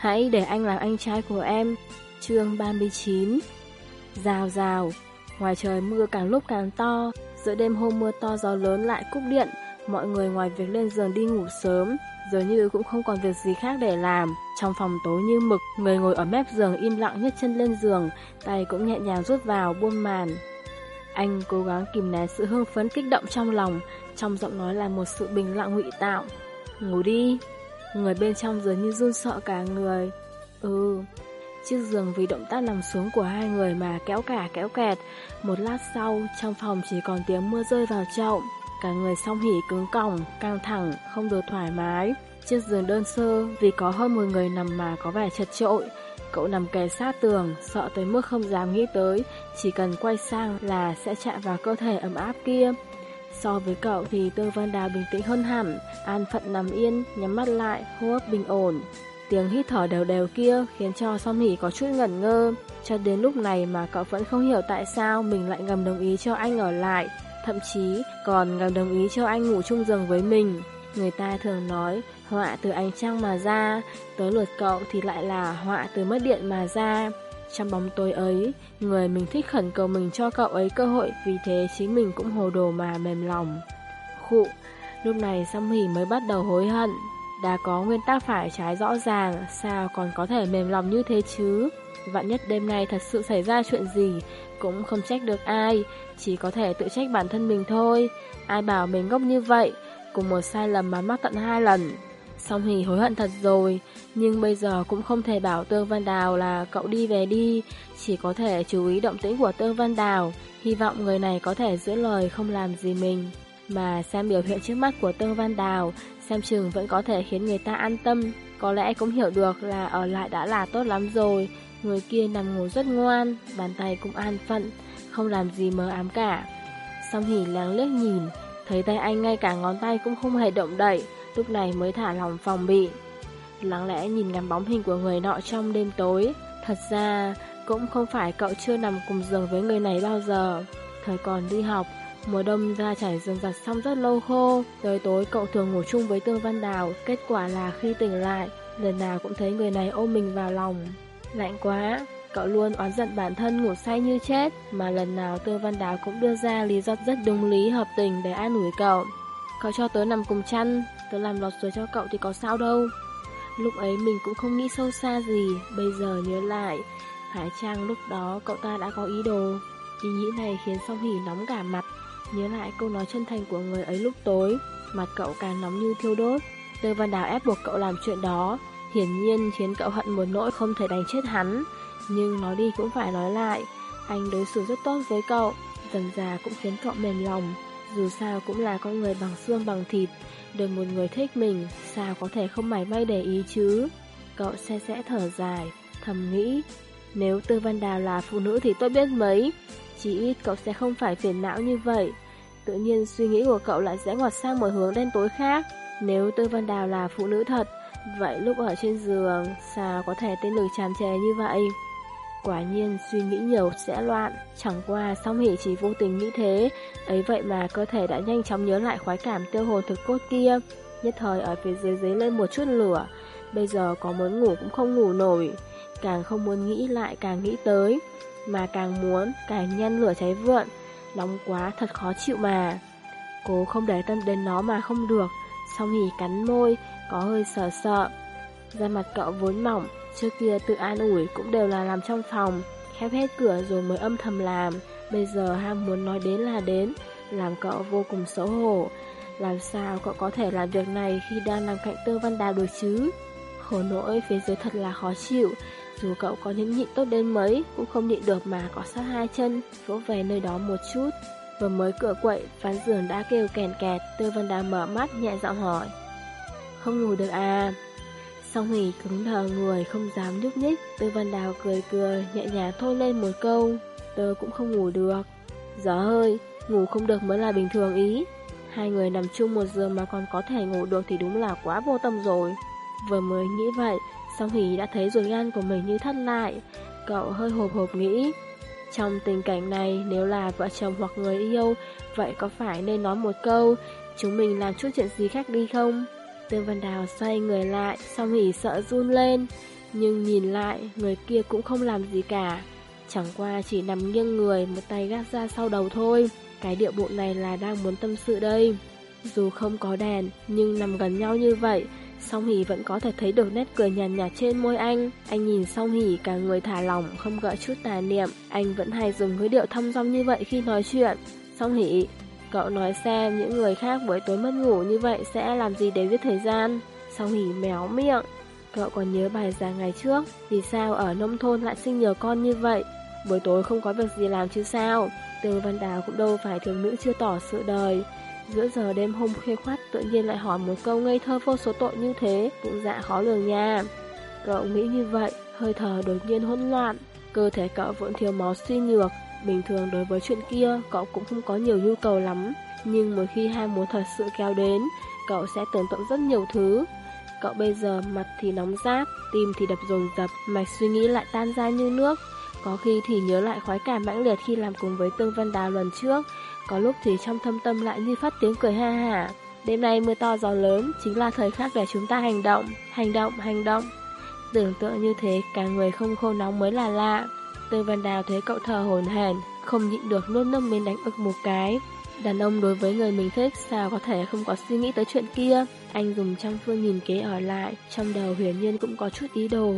Hãy để anh làm anh trai của em. Chương 39 Rào rào, ngoài trời mưa càng lúc càng to, giữa đêm hôm mưa to gió lớn lại cúp điện, mọi người ngoài việc lên giường đi ngủ sớm, dường như cũng không còn việc gì khác để làm. Trong phòng tối như mực, người ngồi ở mép giường im lặng nhấc chân lên giường, tay cũng nhẹ nhàng rút vào buông màn. Anh cố gắng kìm nén sự hưng phấn kích động trong lòng, trong giọng nói là một sự bình lặng ngụy tạo. Ngủ đi. Người bên trong dường như run sợ cả người. Ừ. Chiếc giường vì động tác nằm xuống của hai người mà kéo cả kéo kẹt. Một lát sau, trong phòng chỉ còn tiếng mưa rơi vào chậu. Cả người song hỉ cứng còng, căng thẳng, không được thoải mái. Chiếc giường đơn sơ vì có hơn một người nằm mà có vẻ chật trội. Cậu nằm kề sát tường, sợ tới mức không dám nghĩ tới, chỉ cần quay sang là sẽ chạm vào cơ thể ấm áp kia. So với cậu thì Tương Văn Đào bình tĩnh hơn hẳn, an phận nằm yên, nhắm mắt lại, hô hấp bình ổn. Tiếng hít thở đều đều kia khiến cho Song Hỷ có chút ngẩn ngơ. Cho đến lúc này mà cậu vẫn không hiểu tại sao mình lại ngầm đồng ý cho anh ở lại, thậm chí còn ngầm đồng ý cho anh ngủ chung giường với mình. Người ta thường nói họa từ ánh trăng mà ra, tới lượt cậu thì lại là họa từ mất điện mà ra. Trong bóng tối ấy, người mình thích khẩn cầu mình cho cậu ấy cơ hội vì thế chính mình cũng hồ đồ mà mềm lòng. Khụ, lúc này Song hỉ mới bắt đầu hối hận. Đã có nguyên tắc phải trái rõ ràng, sao còn có thể mềm lòng như thế chứ? Vạn nhất đêm nay thật sự xảy ra chuyện gì, cũng không trách được ai, chỉ có thể tự trách bản thân mình thôi. Ai bảo mình ngốc như vậy, cùng một sai lầm mà mắc tận hai lần. Song Hỷ hối hận thật rồi, nhưng bây giờ cũng không thể bảo Tương Văn Đào là cậu đi về đi, chỉ có thể chú ý động tĩnh của Tương Văn Đào, hy vọng người này có thể giữ lời không làm gì mình. Mà xem biểu hiện trước mắt của Tương Văn Đào, xem chừng vẫn có thể khiến người ta an tâm, có lẽ cũng hiểu được là ở lại đã là tốt lắm rồi, người kia nằm ngủ rất ngoan, bàn tay cũng an phận, không làm gì mờ ám cả. Song Hỷ lắng liếc nhìn, thấy tay anh ngay cả ngón tay cũng không hề động đậy, lúc này mới thả lòng phòng bị. Lắng lẽ nhìn ngắm bóng hình của người nọ trong đêm tối, thật ra cũng không phải cậu chưa nằm cùng giường với người này bao giờ. Thời còn đi học, mùa đông ra trải giường giặt xong rất lâu khô, tới tối cậu thường ngủ chung với Tương Văn Đào, kết quả là khi tỉnh lại, lần nào cũng thấy người này ôm mình vào lòng. Lạnh quá, cậu luôn oán giận bản thân ngủ say như chết, mà lần nào Tương Văn Đào cũng đưa ra lý do rất đúng lý hợp tình để an ủi cậu. Cậu cho tớ nằm cùng chăn, tớ làm lọt rồi cho cậu thì có sao đâu. Lúc ấy mình cũng không nghĩ sâu xa gì, bây giờ nhớ lại, phải chăng lúc đó cậu ta đã có ý đồ. Ý nghĩ này khiến Song Hỷ nóng cả mặt, nhớ lại câu nói chân thành của người ấy lúc tối, mặt cậu càng nóng như thiêu đốt. Tư Văn Đào ép buộc cậu làm chuyện đó, hiển nhiên khiến cậu hận một nỗi không thể đánh chết hắn. Nhưng nói đi cũng phải nói lại, anh đối xử rất tốt với cậu, dần già cũng khiến cậu mềm lòng. Dù sao cũng là con người bằng xương bằng thịt, được một người thích mình, sao có thể không mảy may để ý chứ? Cậu sẽ sẽ thở dài, thầm nghĩ, nếu Tư Văn Đào là phụ nữ thì tôi biết mấy, chỉ ít cậu sẽ không phải phiền não như vậy. Tự nhiên suy nghĩ của cậu lại sẽ ngoặt sang một hướng đen tối khác. Nếu Tư Văn Đào là phụ nữ thật, vậy lúc ở trên giường, sao có thể tên lửa tràn trề như vậy? Quả nhiên suy nghĩ nhiều sẽ loạn, chẳng qua song hỷ chỉ vô tình nghĩ thế, ấy vậy mà cơ thể đã nhanh chóng nhớ lại khoái cảm tiêu hồn thực cốt kia. Nhất thời ở phía dưới dấy lên một chút lửa, bây giờ có muốn ngủ cũng không ngủ nổi, càng không muốn nghĩ lại càng nghĩ tới, mà càng muốn càng nhanh lửa cháy vượn, nóng quá thật khó chịu mà. Cố không để tâm đến nó mà không được, song hỉ cắn môi, có hơi sợ sợ. Da mặt cậu vốn mỏng, Trước kia tự an ủi cũng đều là làm trong phòng, khép hết cửa rồi mới âm thầm làm. Bây giờ ham muốn nói đến là đến, làm cậu vô cùng xấu hổ. Làm sao cậu có thể làm việc này khi đang nằm cạnh Tư Văn Đào được chứ? Khổ nỗi phía dưới thật là khó chịu, dù cậu có nhẫn nhịn tốt đến mấy cũng không nhịn được mà có sát hai chân, vỗ về nơi đó một chút. Vừa mới cửa quậy, ván giường đã kêu kèn kẹt, Tư Văn Đào mở mắt nhẹ giọng hỏi. Không ngủ được à? Song Hỷ cứng đờ người không dám nhúc nhích Tư Văn Đào cười cười Nhẹ nhàng thôi lên một câu. Tớ cũng không ngủ được. Gió hơi, ngủ không được mới là bình thường ý. Hai người nằm chung một giường mà còn có thể ngủ được thì đúng là quá vô tâm rồi. Vừa mới nghĩ vậy Song Hỷ đã thấy ruột gan của mình như thắt lại. Cậu hơi hộp hộp nghĩ Trong tình cảnh này nếu là vợ chồng hoặc người yêu Vậy có phải nên nói một câu Chúng mình làm chút chuyện gì khác đi không? Tương Văn Đào xoay người lại, song hỉ sợ run lên. Nhưng nhìn lại, người kia cũng không làm gì cả. Chẳng qua chỉ nằm nghiêng người, một tay gác ra sau đầu thôi. Cái điệu bộ này là đang muốn tâm sự đây. Dù không có đèn, nhưng nằm gần nhau như vậy, Song Hỷ vẫn có thể thấy được nét cười nhàn nhạt, nhạt trên môi anh. Anh nhìn Song Hỷ cả người thả lỏng, không gợi chút tà niệm. Anh vẫn hay dùng ngữ điệu thong dong như vậy khi nói chuyện. Song Hỷ, cậu nói xem những người khác buổi tối mất ngủ như vậy sẽ làm gì để giết thời gian. Song Hỷ méo miệng. Cậu còn nhớ bài giảng ngày trước, vì sao ở nông thôn lại sinh nhiều con như vậy? Buổi tối không có việc gì làm chứ sao? Từ Văn Đào cũng đâu phải thường nữ chưa tỏ sự đời. Giữa giờ đêm hôm khuya khoát tự nhiên lại hỏi một câu ngây thơ vô số tội như thế, bụng dạ khó lường nha. Cậu nghĩ như vậy, hơi thở đột nhiên hỗn loạn, cơ thể cậu vẫn thiếu máu suy nhược. Bình thường đối với chuyện kia, cậu cũng không có nhiều nhu cầu lắm, nhưng một khi hai muốn thật sự kéo đến, cậu sẽ tưởng tượng rất nhiều thứ. Cậu bây giờ mặt thì nóng rát, tim thì đập dồn dập, mạch suy nghĩ lại tan ra như nước. Có khi thì nhớ lại khoái cảm mãnh liệt khi làm cùng với Tương Văn Đào lần trước, có lúc thì trong thâm tâm lại như phát tiếng cười ha hả. Đêm nay mưa to gió lớn chính là thời khắc để chúng ta hành động, hành động, hành động. Tưởng tượng như thế cả người không khô nóng mới là lạ. Tư Văn Đào thấy cậu thở hổn hển, không nhịn được luôn nước miếng đánh ực một cái. Đàn ông đối với người mình thích sao có thể không có suy nghĩ tới chuyện kia. Anh dùng trăm phương nhìn kế ở lại, trong đầu huyền nhiên cũng có chút ý đồ.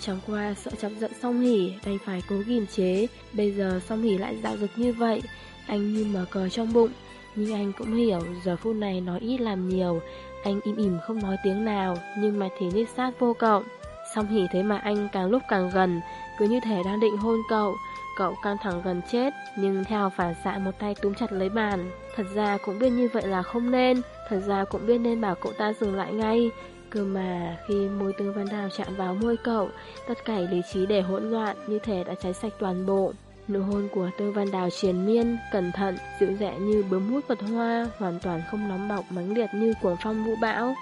Chẳng qua sợ chọc giận song hỉ, đành phải cố kìm chế. Bây giờ song hỉ lại dạo dực như vậy, anh như mở cờ trong bụng, nhưng anh cũng hiểu giờ phút này nói ít làm nhiều. Anh im ỉm không nói tiếng nào, nhưng mà thì nít sát vô cậu. Song hỉ thấy mà anh càng lúc càng gần, cứ như thể đang định hôn cậu. Cậu căng thẳng gần chết, nhưng theo phản xạ một tay túm chặt lấy bàn. Thật ra cũng biết như vậy là không nên, thật ra cũng biết nên bảo cậu ta dừng lại ngay. Cơ mà khi môi tương văn đào chạm vào môi cậu, tất cả lý trí để hỗn loạn như thể đã cháy sạch toàn bộ. Nụ hôn của Tư Văn Đào triền miên, cẩn thận, dịu dẹ như bướm hút vật hoa, hoàn toàn không nóng bọc mãnh liệt như cuồng phong vũ bão.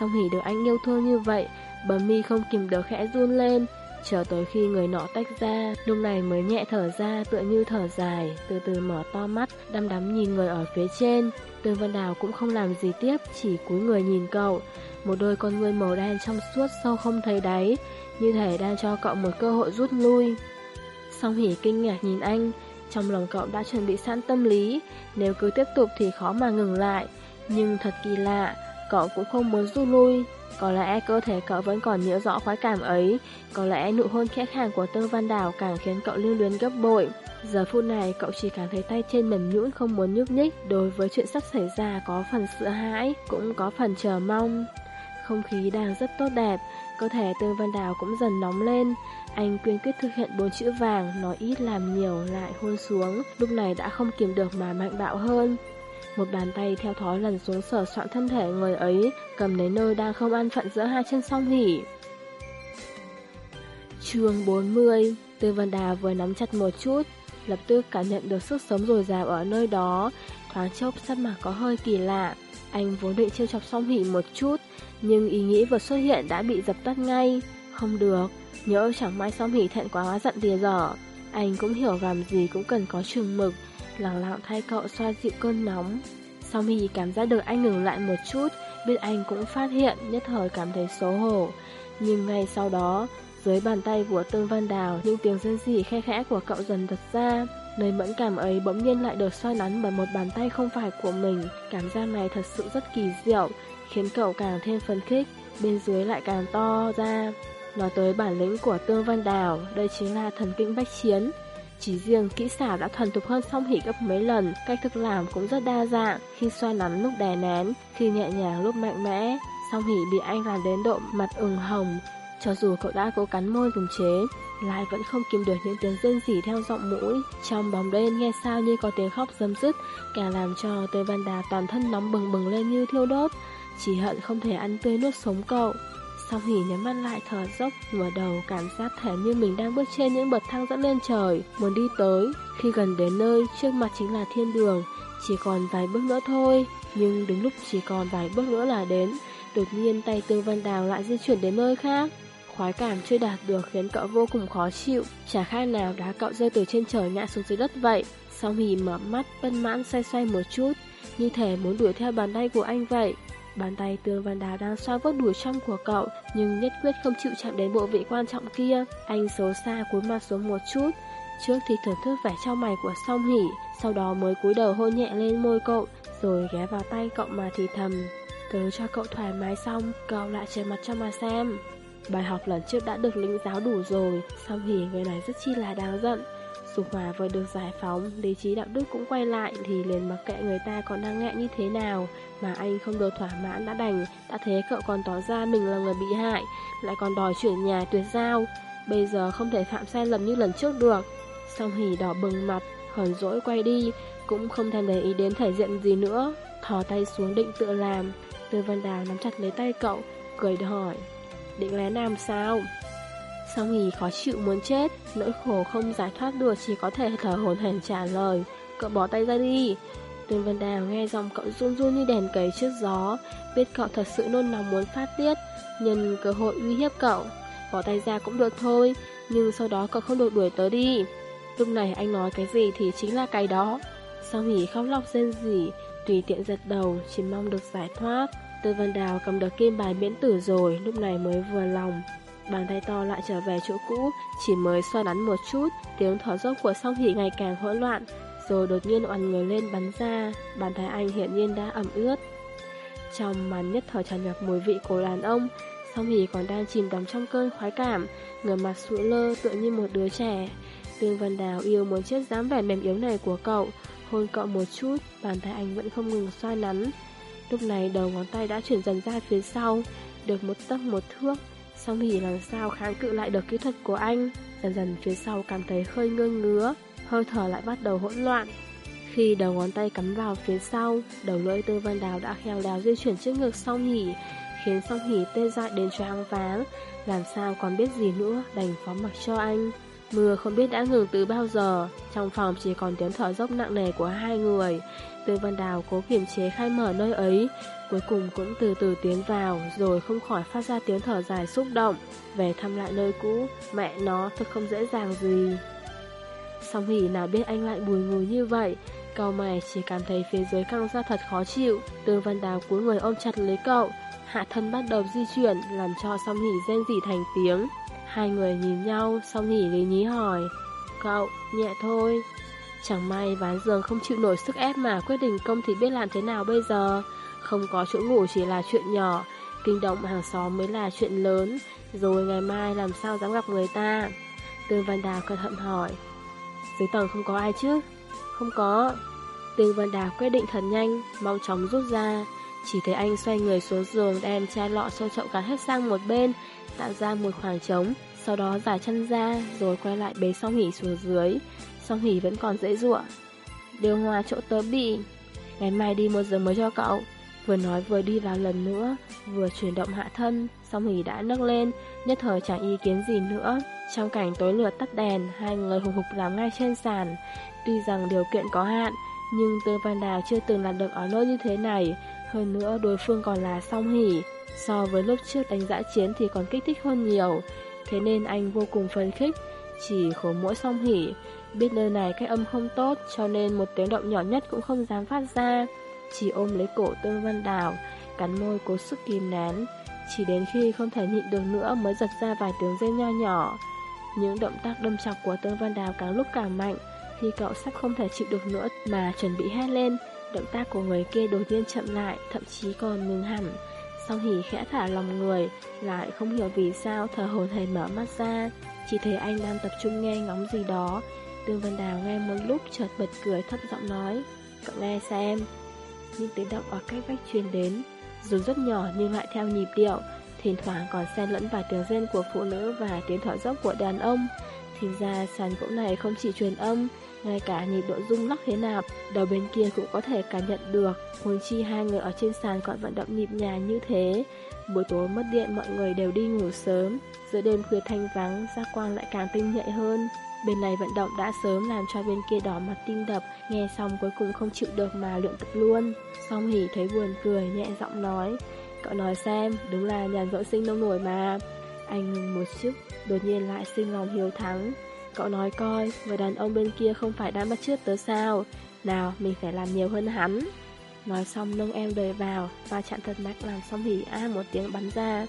Song hỉ được anh yêu thương như vậy, bờ mi không kìm được khẽ run lên, chờ tới khi người nọ tách ra, lúc này mới nhẹ thở ra tựa như thở dài, từ từ mở to mắt, đăm đắm nhìn người ở phía trên. Tương Văn Đào cũng không làm gì tiếp, chỉ cúi người nhìn cậu, một đôi con ngươi màu đen trong suốt sâu không thấy đáy, như thể đang cho cậu một cơ hội rút lui. Song hỉ kinh ngạc nhìn anh, trong lòng cậu đã chuẩn bị sẵn tâm lý, nếu cứ tiếp tục thì khó mà ngừng lại. Nhưng thật kỳ lạ, cậu cũng không muốn rút lui. Có lẽ cơ thể cậu vẫn còn nhớ rõ khoái cảm ấy, có lẽ nụ hôn khẽ khàng của Tương Văn Đào càng khiến cậu lưu luyến gấp bội. Giờ phút này cậu chỉ cảm thấy tay trên mềm nhũn không muốn nhúc nhích, đối với chuyện sắp xảy ra có phần sợ hãi, cũng có phần chờ mong. Không khí đang rất tốt đẹp, cơ thể Tương Văn Đào cũng dần nóng lên, anh quyên quyết thực hiện bốn chữ vàng, nói ít làm nhiều lại hôn xuống, lúc này đã không kiềm được mà mạnh bạo hơn. Một bàn tay theo thói lần xuống sở soạn thân thể người ấy, cầm lấy nơi đang không an phận giữa hai chân song hỉ. chương 40 Tư Văn Đà vừa nắm chặt một chút, lập tức cảm nhận được sức sống dồi dào ở nơi đó, thoáng chốc sắc mặt có hơi kỳ lạ. Anh vốn định trêu chọc song hỉ một chút, nhưng ý nghĩ vừa xuất hiện đã bị dập tắt ngay. Không được, Nhớ chẳng may song hỉ thẹn quá hóa giận tìa dở Anh cũng hiểu làm gì cũng cần có trường mực Lặng lặng thay cậu xoa dịu cơn nóng. Song khi cảm giác được anh ngừng lại một chút Biết anh cũng phát hiện Nhất thời cảm thấy xấu hổ. Nhưng ngay sau đó Dưới bàn tay của Tương Văn Đào Những tiếng rên dị khe khẽ của cậu dần thật ra. Nơi mẫn cảm ấy bỗng nhiên lại được xoay nắn bởi một bàn tay không phải của mình. Cảm giác này thật sự rất kỳ diệu Khiến cậu càng thêm phấn khích Bên dưới lại càng to ra. Nói tới bản lĩnh của Tương Văn Đào, đây chính là thần kinh bách chiến. Chỉ riêng kỹ xảo đã thuần thục hơn song hỉ gấp mấy lần, cách thức làm cũng rất đa dạng, khi xoa nắn lúc đè nén, khi nhẹ nhàng lúc mạnh mẽ. Song hỉ bị anh làm đến độ mặt ửng hồng, cho dù cậu đã cố cắn môi kiềm chế, lại vẫn không kìm được những tiếng rên rỉ theo giọng mũi. Trong bóng đêm nghe sao như có tiếng khóc dâm dứt, càng làm cho Tây Văn Đà toàn thân nóng bừng bừng lên như thiêu đốt. Chỉ hận không thể ăn tươi nuốt sống cậu. Song Hỷ nhắm mắt lại thở dốc, ngửa đầu cảm giác thể như mình đang bước trên những bậc thang dẫn lên trời, muốn đi tới. Khi gần đến nơi, trước mặt chính là thiên đường, chỉ còn vài bước nữa thôi. Nhưng đúng lúc chỉ còn vài bước nữa là đến, đột nhiên tay Tương Văn Đào lại di chuyển đến nơi khác. Khoái cảm chưa đạt được khiến cậu vô cùng khó chịu, chả khác nào đá cậu rơi từ trên trời ngã xuống dưới đất vậy. Song Hỷ mở mắt, bân mãn xoay xoay một chút, như thể muốn đuổi theo bàn tay của anh vậy. Bàn tay Tương Văn Đào đang xoa vớt đuổi trong của cậu, nhưng nhất quyết không chịu chạm đến bộ vị quan trọng kia. Anh xấu xa cúi mặt xuống một chút, trước thì thưởng thức vẻ trong mày của song hỉ, sau đó mới cúi đầu hôn nhẹ lên môi cậu, rồi ghé vào tay cậu mà thì thầm. tớ cho cậu thoải mái xong, cậu lại trời mặt cho mà xem. Bài học lần trước đã được lĩnh giáo đủ rồi, song hỉ người này rất chi là đáng giận. Dục hòa vừa được giải phóng, lý trí đạo đức cũng quay lại thì liền mặc kệ người ta còn đang ngại như thế nào. Mà anh không được thỏa mãn đã đành, đã thế cậu còn tỏ ra mình là người bị hại, lại còn đòi chuyển nhà tuyệt giao. Bây giờ không thể phạm sai lầm như lần trước được. Song hỉ đỏ bừng mặt, hờn dỗi quay đi, cũng không thèm để ý đến thể diện gì nữa. Thò tay xuống định tự làm, Tư Văn Đào nắm chặt lấy tay cậu, cười hỏi, định lén làm sao? Song Hỷ khó chịu muốn chết, nỗi khổ không giải thoát được chỉ có thể thở hổn hển trả lời. Cậu bỏ tay ra đi. Tuyên Vân Đào nghe giọng cậu run run như đèn cầy trước gió, biết cậu thật sự nôn nóng muốn phát tiết, nhân cơ hội uy hiếp cậu. Bỏ tay ra cũng được thôi, nhưng sau đó cậu không được đuổi tới đi. Lúc này anh nói cái gì thì chính là cái đó. Song Hỷ khóc lóc rên rỉ, tùy tiện giật đầu, chỉ mong được giải thoát. Tư Vân Đào cầm được kim bài miễn tử rồi, lúc này mới vừa lòng. Bàn tay to lại trở về chỗ cũ, chỉ mới xoa nắn một chút, tiếng thở dốc của song hỷ ngày càng hỗn loạn, rồi đột nhiên oằn người lên bắn ra, bàn tay anh hiện nhiên đã ẩm ướt. Trong màn nhất thời tràn ngập mùi vị của đàn ông, song hỷ còn đang chìm đắm trong cơn khoái cảm, người mặt sụ lơ tựa như một đứa trẻ. Tương Vân Đào yêu muốn chết dáng vẻ mềm yếu này của cậu, hôn cậu một chút, bàn tay anh vẫn không ngừng xoa nắn. Lúc này đầu ngón tay đã chuyển dần ra phía sau, được một tấc một thước, Song Hỷ làm sao kháng cự lại được kỹ thuật của anh Dần dần phía sau cảm thấy hơi ngơ ngứa Hơi thở lại bắt đầu hỗn loạn. Khi đầu ngón tay cắm vào phía sau, Đầu lưỡi tư văn đào đã khéo léo di chuyển trước ngực Song Hỷ Khiến Song Hỷ tê dại đến choáng váng. Làm sao còn biết gì nữa, Đành phó mặc cho anh. Mưa không biết đã ngừng từ bao giờ, Trong phòng chỉ còn tiếng thở dốc nặng nề của hai người. Tư Văn Đào cố kiềm chế khai mở nơi ấy, Cuối cùng cũng từ từ tiến vào, Rồi không khỏi phát ra tiếng thở dài xúc động. Về thăm lại nơi cũ, Mẹ nó thật không dễ dàng gì. Song hỉ nào biết anh lại bùi ngùi như vậy. Cậu mày chỉ cảm thấy phía dưới căng ra thật khó chịu. Tương Văn Đào cúi người ôm chặt lấy cậu. Hạ thân bắt đầu di chuyển Làm cho song hỉ rên rỉ thành tiếng. Hai người nhìn nhau Song hỉ lý nhí hỏi Cậu, nhẹ thôi. Chẳng may ván giường không chịu nổi sức ép mà quyết định công thì biết làm thế nào bây giờ? Không có chỗ ngủ chỉ là chuyện nhỏ, kinh động hàng xóm mới là chuyện lớn, rồi ngày mai làm sao dám gặp người ta. Tương Văn Đào cẩn thận hỏi. Dưới tầng không có ai chứ? Không có. Tương Văn Đào quyết định thật nhanh, mau chóng rút ra. Chỉ thấy anh xoay người xuống giường đem chai lọ sâu chậu gắn hết sang một bên, tạo ra một khoảng trống, sau đó giải chân ra rồi quay lại bế song hỉ xuống dưới. Song hỉ vẫn còn dễ dụa. Điều hòa chỗ tớ bị. Ngày mai đi một giờ mới cho cậu. Vừa nói vừa đi vào lần nữa, vừa chuyển động hạ thân, song hỉ đã nấc lên, nhất thời chẳng ý kiến gì nữa. Trong cảnh tối lửa tắt đèn, hai người hùng hục làm ngay trên sàn. Tuy rằng điều kiện có hạn, nhưng Tương Văn Đào chưa từng làm được ở nơi như thế này. Hơn nữa đối phương còn là song hỉ. So với lúc trước đánh giã chiến thì còn kích thích hơn nhiều. Thế nên anh vô cùng phấn khích, chỉ khổ mỗi song hỉ. Biết nơi này cách âm không tốt cho nên một tiếng động nhỏ nhất cũng không dám phát ra chỉ ôm lấy cổ Tôn Văn Đào, cắn môi cố sức kìm nén. Chỉ đến khi không thể nhịn được nữa mới giật ra vài tiếng rên nho nhỏ. Những động tác đâm chọc của Tôn Văn Đào càng lúc càng mạnh, khi cậu sắp không thể chịu được nữa mà chuẩn bị hét lên, động tác của người kia đột nhiên chậm lại, thậm chí còn ngừng hẳn. Song Hỷ khẽ thả lòng người, lại không hiểu vì sao thở hồn hề mở mắt ra, chỉ thấy anh đang tập trung nghe ngóng gì đó. Tương Văn Đào nghe một lúc chợt bật cười thấp giọng nói, cậu nghe xem những tiếng động ở cách vách truyền đến, dù rất nhỏ nhưng lại theo nhịp điệu, thỉnh thoảng còn xen lẫn vài tiếng rên của phụ nữ và tiếng thở dốc của đàn ông. Thì ra sàn gỗ này không chỉ truyền âm, ngay cả nhịp độ rung lắc thế nào, đầu bên kia cũng có thể cảm nhận được. Huống chi hai người ở trên sàn còn vận động nhịp nhàng như thế. Buổi tối mất điện mọi người đều đi ngủ sớm, giữa đêm khuya thanh vắng, giác quan lại càng tinh nhạy hơn. Bên này vận động đã sớm làm cho bên kia đỏ mặt tim đập, nghe xong cuối cùng không chịu được mà luyện tập luôn. Song hỉ thấy buồn cười, nhẹ giọng nói, cậu nói xem, đúng là nhàn rỗi sinh nông nổi mà. Anh ngừng một chút, đột nhiên lại sinh lòng hiếu thắng. Cậu nói coi, người đàn ông bên kia không phải đang bắt trước tớ sao? Nào, mình phải làm nhiều hơn hắn. Nói xong nâng em đời vào và chặn thật mạnh làm xong hỉ a một tiếng bắn ra.